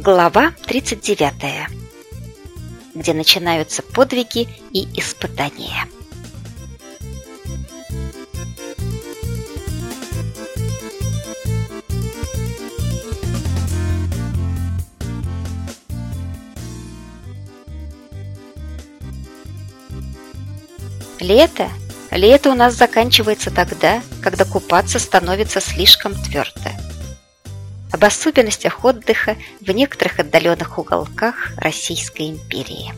Глава 39, где начинаются подвиги и испытания. Лето? Лето у нас заканчивается тогда, когда купаться становится слишком твердо. Об особенностях отдыха в некоторых отдаленных уголках Российской империи.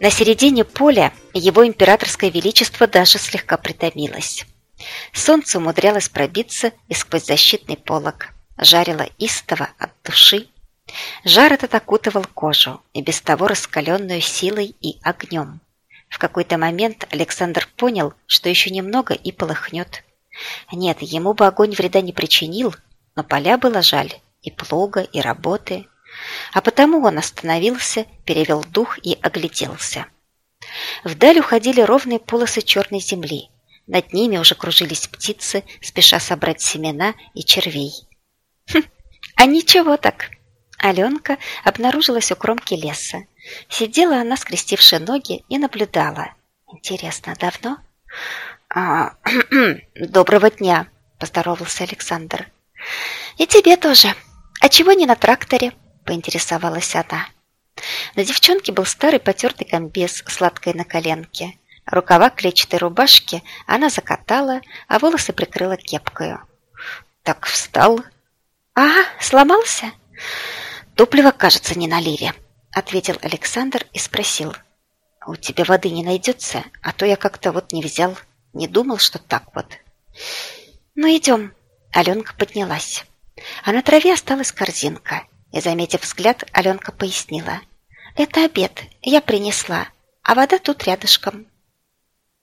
На середине поля его императорское величество даже слегка притомилось. Солнце умудрялось пробиться и сквозь защитный полог, жарило истово от души. Жар этот окутывал кожу, и без того раскаленную силой и огнем. В какой-то момент Александр понял, что еще немного и полыхнет. Нет, ему бы огонь вреда не причинил, но поля было жаль, и плуга, и работы. А потому он остановился, перевел дух и огляделся. Вдаль уходили ровные полосы черной земли – над ними уже кружились птицы, спеша собрать семена и червей. Хм, а ничего так. Аленка обнаружилась у кромки леса. Сидела она, скрестивши ноги, и наблюдала. Интересно, давно? А, доброго дня, поздоровался Александр. И тебе тоже. А чего не на тракторе? поинтересовалась она. На девчонке был старый потертый комбез с латкой на коленке. Рукава клетчатой рубашки она закатала, а волосы прикрыла кепкою. Так встал. «Ага, сломался?» «Топлива, кажется, не налили», — ответил Александр и спросил. «У тебя воды не найдется, а то я как-то вот не взял, не думал, что так вот». «Ну, идем». Аленка поднялась. А на траве осталась корзинка, и, заметив взгляд, Аленка пояснила. «Это обед, я принесла, а вода тут рядышком».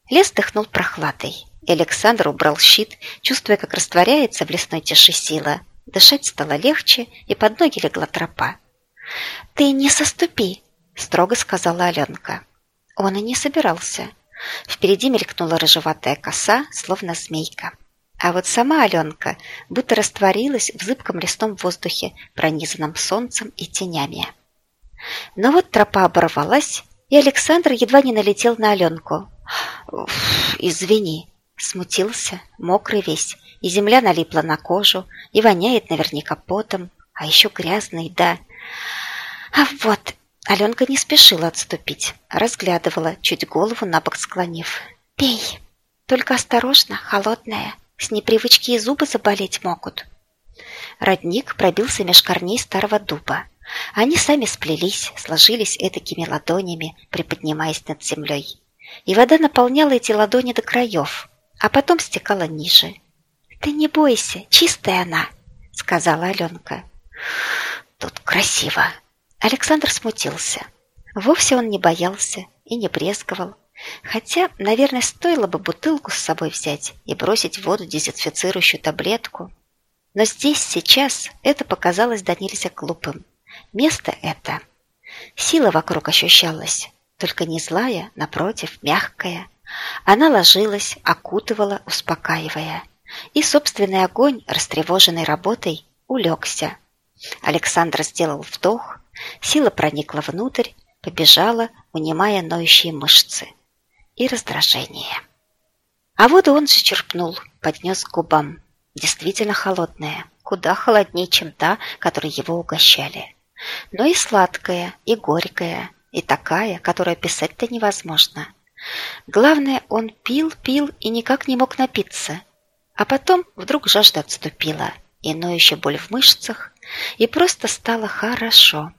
Лес дыхнул прохладой, и Александр убрал щит, чувствуя, как растворяется в лесной тиши сила. Дышать стало легче, и под ноги легла тропа. «Ты не соступи!» – строго сказала Аленка. Он и не собирался. Впереди мелькнула рыжеватая коса, словно змейка. А вот сама Аленка будто растворилась в зыбком лесном воздухе, пронизанном солнцем и тенями. Но вот тропа оборвалась, и Александр едва не налетел на Аленку. «Извини», — смутился, мокрый весь, и земля налипла на кожу, и воняет наверняка потом, а еще грязный, да. А вот, Аленка не спешила отступить, разглядывала, чуть голову на бок склонив. «Пей, только осторожно, холодная, с непривычки и зубы заболеть могут». Родник пробился меж корней старого дуба. Они сами сплелись, сложились этакими ладонями, приподнимаясь над землей и вода наполняла эти ладони до краев, а потом стекала ниже. «Ты не бойся, чистая она», — сказала Аленка. «Тут красиво». Александр смутился. Вовсе он не боялся и не брезговал. Хотя, наверное, стоило бы бутылку с собой взять и бросить в воду дезинфицирующую таблетку. Но здесь, сейчас, это показалось до нельзя глупым. Место это. Сила вокруг ощущалась, только не злая, напротив, мягкая. Она ложилась, окутывала, успокаивая. И собственный огонь, растревоженный работой, улегся. Александр сделал вдох, сила проникла внутрь, побежала, унимая ноющие мышцы. И раздражение. А воду он же черпнул, поднес к губам. Действительно холодная, куда холоднее, чем та, которой его угощали. Но и сладкая, и горькая, и такая, которую описать-то невозможно. Главное, он пил, пил и никак не мог напиться. А потом вдруг жажда отступила, и ноющая боль в мышцах, и просто стало хорошо.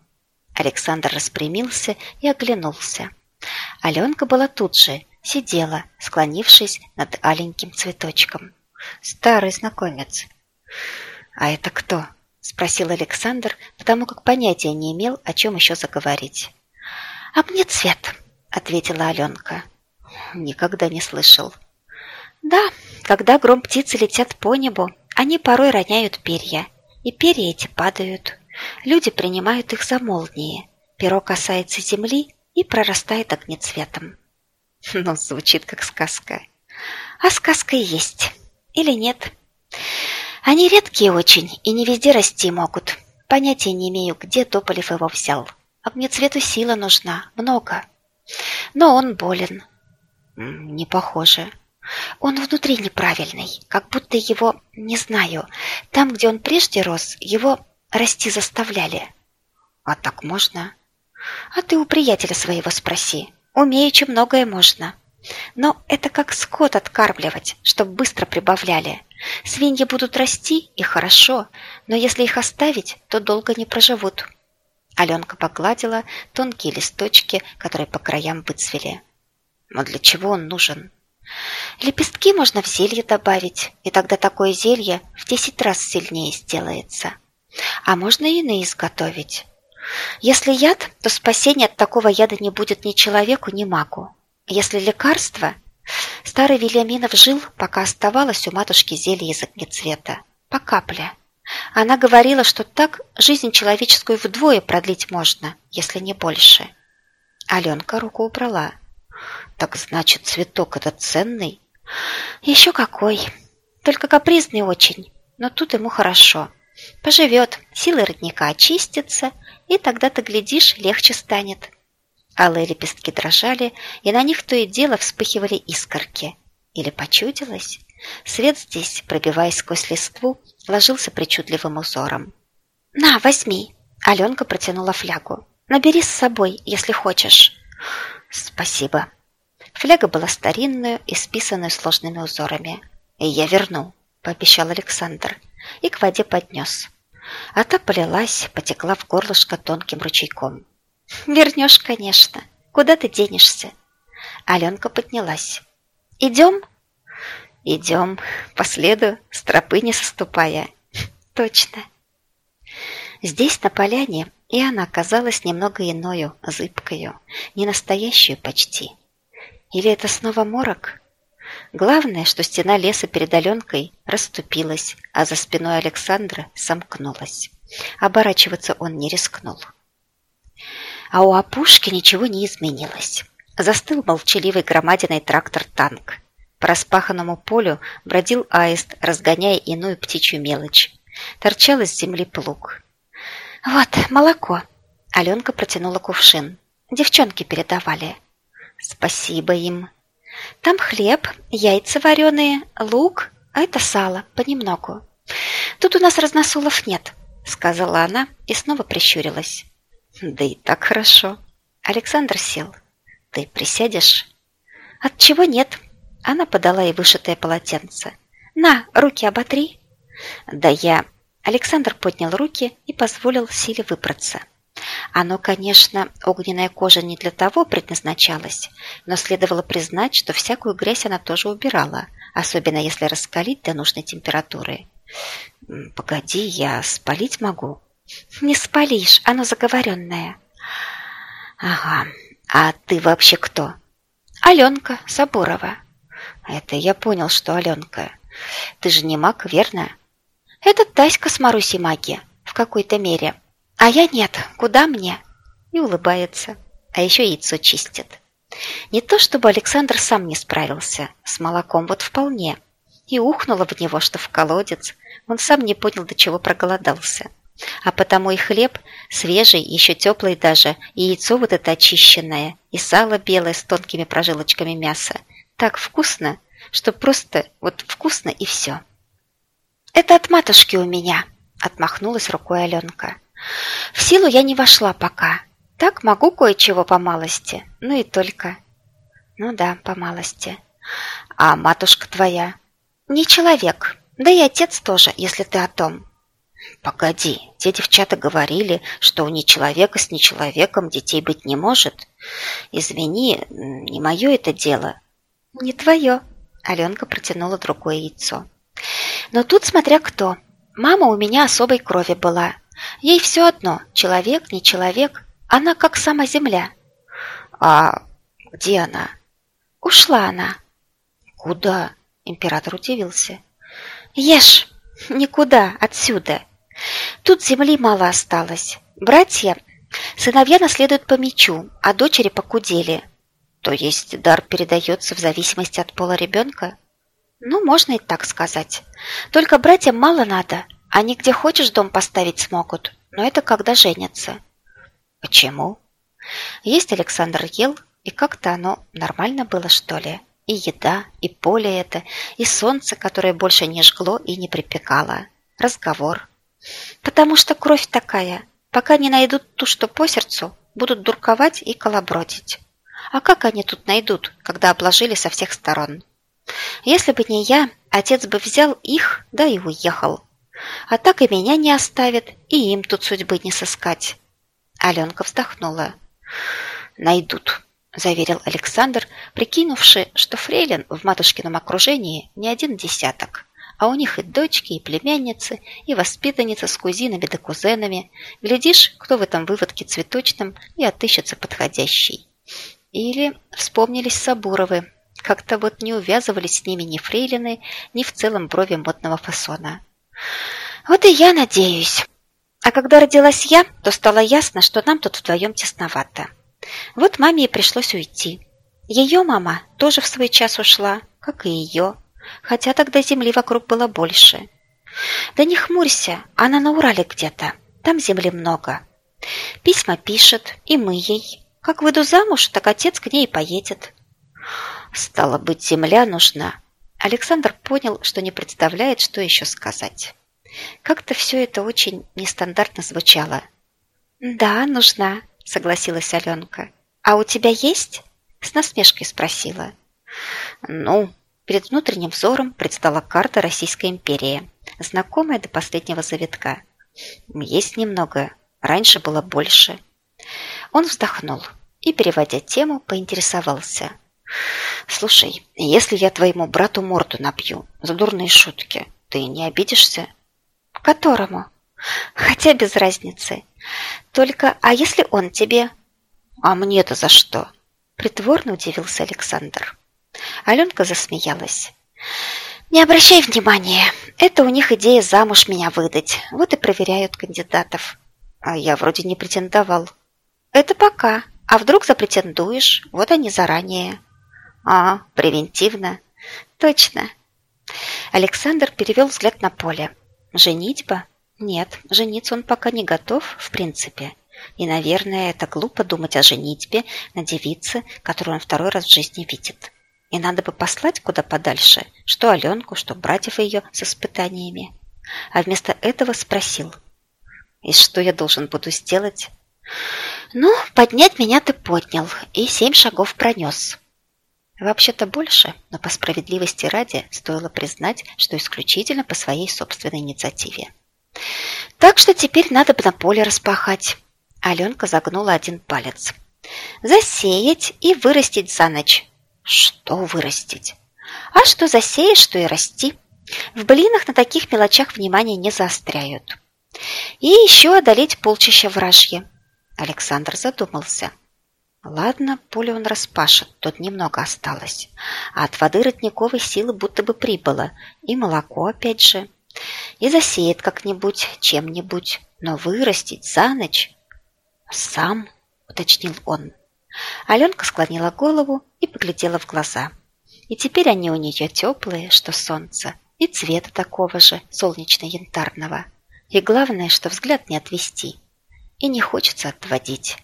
Александр распрямился и оглянулся. Аленка была тут же, сидела, склонившись над аленьким цветочком. Старый знакомец. «А это кто?» – спросил Александр, потому как понятия не имел, о чем еще заговорить. «А мне цвет», — ответила Аленка. «Никогда не слышал». «Да, когда гром птицы летят по небу, они порой роняют перья, и перья эти падают. Люди принимают их за молнии, перо касается земли и прорастает огнецветом. Ну, звучит как сказка. А сказка есть. Или нет? Они редкие очень и не везде расти могут. Понятия не имею, где Тополев его взял. Огнецвету сила нужна, много. Но он болен. Не похоже. Он внутри неправильный, как будто его, не знаю, там, где он прежде рос, его расти заставляли. А так можно? А ты у приятеля своего спроси. Умеючи многое можно. Но это как скот откармливать, чтоб быстро прибавляли. Свиньи будут расти, и хорошо, но если их оставить, то долго не проживут. Аленка погладила тонкие листочки, которые по краям выцвели. Но для чего он нужен? Лепестки можно в зелье добавить, и тогда такое зелье в десять раз сильнее сделается. А можно и иные изготовить. Если яд, то спасения от такого яда не будет ни человеку, ни магу. Если лекарство, старый Вильяминов жил, пока оставалось у матушки зелье из огнецвета. По капле. Она говорила, что так жизнь человеческую вдвое продлить можно, если не больше. Аленка руку убрала. Так значит, цветок этот ценный? Еще какой. Только капризный очень, но тут ему хорошо. Поживет, силы родника очистятся, и тогда ты глядишь, легче станет. Алые лепестки дрожали, и на них то и дело вспыхивали искорки. Или почудилось? Свет здесь, пробиваясь сквозь листву, ложился причудливым узором. «На, возьми!» Аленка протянула флягу. «Набери с собой, если хочешь». «Спасибо». Фляга была старинную, исписанную сложными узорами. «И я верну», — пообещал Александр, и к воде поднес. А та полилась, потекла в горлышко тонким ручейком. «Вернешь, конечно. Куда ты денешься?» Аленка поднялась. «Идем?» «Идем, по следу, с тропы не соступая». «Точно». Здесь, на поляне, и она казалась немного иною, зыбкою, не настоящую почти. Или это снова морок? Главное, что стена леса перед Аленкой расступилась, а за спиной Александра сомкнулась. Оборачиваться он не рискнул. А у опушки ничего не изменилось. Застыл молчаливый громадиной трактор-танк. По распаханному полю бродил аист, разгоняя иную птичью мелочь. Торчал из земли плуг. «Вот, молоко!» Аленка протянула кувшин. «Девчонки передавали». «Спасибо им!» Там хлеб, яйца вареные, лук, а это сало, понемногу. Тут у нас разносолов нет, сказала она и снова прищурилась. Да и так хорошо. Александр сел. Ты присядешь? От чего нет? Она подала ей вышитое полотенце. На, руки оботри. Да я... Александр поднял руки и позволил силе выбраться. Оно, конечно, огненная кожа не для того предназначалась, но следовало признать, что всякую грязь она тоже убирала, особенно если раскалить до нужной температуры. «Погоди, я спалить могу». «Не спалишь, оно заговоренное». «Ага, а ты вообще кто?» «Аленка Сабурова». «Это я понял, что Аленка. Ты же не маг, верно?» «Это Таська с Марусей маги, в какой-то мере». А я нет, куда мне? И улыбается. А еще яйцо чистит. Не то чтобы Александр сам не справился, с молоком вот вполне. И ухнуло в него, что в колодец. Он сам не понял, до чего проголодался. А потому и хлеб свежий, еще теплый даже, и яйцо вот это очищенное, и сало белое с тонкими прожилочками мяса. Так вкусно, что просто вот вкусно и все. «Это от матушки у меня», — отмахнулась рукой Аленка. В силу я не вошла пока. Так могу кое-чего по малости, ну и только. Ну да, по малости. А матушка твоя? Не человек, да и отец тоже, если ты о том. Погоди, те девчата говорили, что у нечеловека с нечеловеком детей быть не может. Извини, не мое это дело. Не твое. Аленка протянула другое яйцо. Но тут смотря кто. Мама у меня особой крови была, Ей все одно, человек, не человек, она как сама земля. А где она? Ушла она. Куда? Император удивился. Ешь, никуда, отсюда. Тут земли мало осталось. Братья, Сыновья наследуют по мечу, а дочери по кудели. То есть дар передается в зависимости от пола ребенка? Ну, можно и так сказать. Только братьям мало надо. Они где хочешь дом поставить смогут, но это когда женятся. Почему? Есть Александр ел, и как-то оно нормально было, что ли. И еда, и поле это, и солнце, которое больше не жгло и не припекало. Разговор. Потому что кровь такая. Пока не найдут ту, что по сердцу, будут дурковать и колобродить. А как они тут найдут, когда обложили со всех сторон? Если бы не я, отец бы взял их, да и уехал. А так и меня не оставят, и им тут судьбы не сыскать. Аленка вздохнула. «Найдут», – заверил Александр, прикинувши, что фрейлин в матушкином окружении не один десяток, а у них и дочки, и племянницы, и воспитанницы с кузинами да кузенами. Глядишь, кто в этом выводке цветочном и отыщется подходящий. Или вспомнились Сабуровы, как-то вот не увязывались с ними ни фрейлины, ни в целом брови модного фасона. Вот и я надеюсь. А когда родилась я, то стало ясно, что нам тут вдвоем тесновато. Вот маме и пришлось уйти. Ее мама тоже в свой час ушла, как и ее, хотя тогда земли вокруг было больше. Да не хмурься, она на Урале где-то, там земли много. Письма пишет, и мы ей. Как выйду замуж, так отец к ней поедет. Стало быть, земля нужна. Александр понял, что не представляет, что еще сказать. Как-то все это очень нестандартно звучало. «Да, нужна», — согласилась Аленка. «А у тебя есть?» — с насмешкой спросила. «Ну...» Перед внутренним взором предстала карта Российской империи, знакомая до последнего завитка. «Есть немного. Раньше было больше». Он вздохнул и, переводя тему, поинтересовался. «Слушай, если я твоему брату морду набью за дурные шутки, ты не обидишься?» «Которому?» «Хотя без разницы. Только, а если он тебе?» «А мне-то за что?» Притворно удивился Александр. Аленка засмеялась. «Не обращай внимания. Это у них идея замуж меня выдать. Вот и проверяют кандидатов. А я вроде не претендовал. Это пока. А вдруг запретендуешь? Вот они заранее. А, превентивно. Точно. Александр перевел взгляд на поле. Женитьба? Нет, жениться он пока не готов, в принципе. И, наверное, это глупо думать о женитьбе на девице, которую он второй раз в жизни видит. И надо бы послать куда подальше, что Аленку, что братьев ее с испытаниями. А вместо этого спросил. И что я должен буду сделать? Ну, поднять меня ты поднял и семь шагов пронес. Вообще-то больше, но по справедливости ради стоило признать, что исключительно по своей собственной инициативе. Так что теперь надо бы на поле распахать. Аленка загнула один палец. Засеять и вырастить за ночь. Что вырастить? А что засеешь, что и расти. В блинах на таких мелочах внимания не заостряют. И еще одолеть полчища вражье. Александр задумался. Ладно, поле он распашет, тут немного осталось. А от воды родниковой силы будто бы прибыло. И молоко опять же. И засеет как-нибудь, чем-нибудь. Но вырастить за ночь... Сам, уточнил он. Аленка склонила голову и поглядела в глаза. И теперь они у нее теплые, что солнце, и цвета такого же, солнечно-янтарного. И главное, что взгляд не отвести. И не хочется отводить.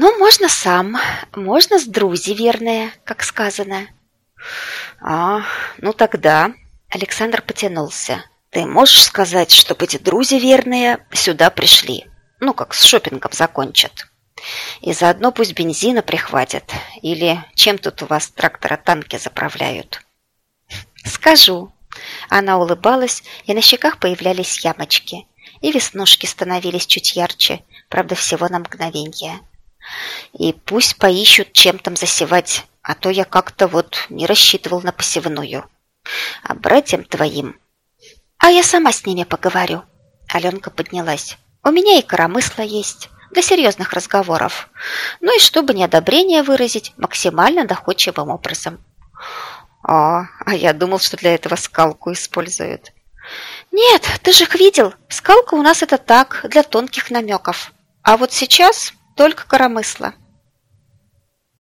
Ну, можно сам, можно с друзи, верная, как сказано. А, ну тогда... Александр потянулся. Ты можешь сказать, чтобы эти друзья верные сюда пришли? Ну, как с шопингом закончат. И заодно пусть бензина прихватят. Или чем тут у вас трактора-танки заправляют? Скажу. Она улыбалась, и на щеках появлялись ямочки. И веснушки становились чуть ярче, правда, всего на мгновенье. И пусть поищут, чем там засевать, а то я как-то вот не рассчитывал на посевную. А братьям твоим... А я сама с ними поговорю. Аленка поднялась. У меня и коромысла есть для серьезных разговоров. Ну и чтобы неодобрение выразить максимально доходчивым образом. А, а я думал, что для этого скалку используют. Нет, ты же их видел. Скалка у нас это так, для тонких намеков. А вот сейчас только коромысло.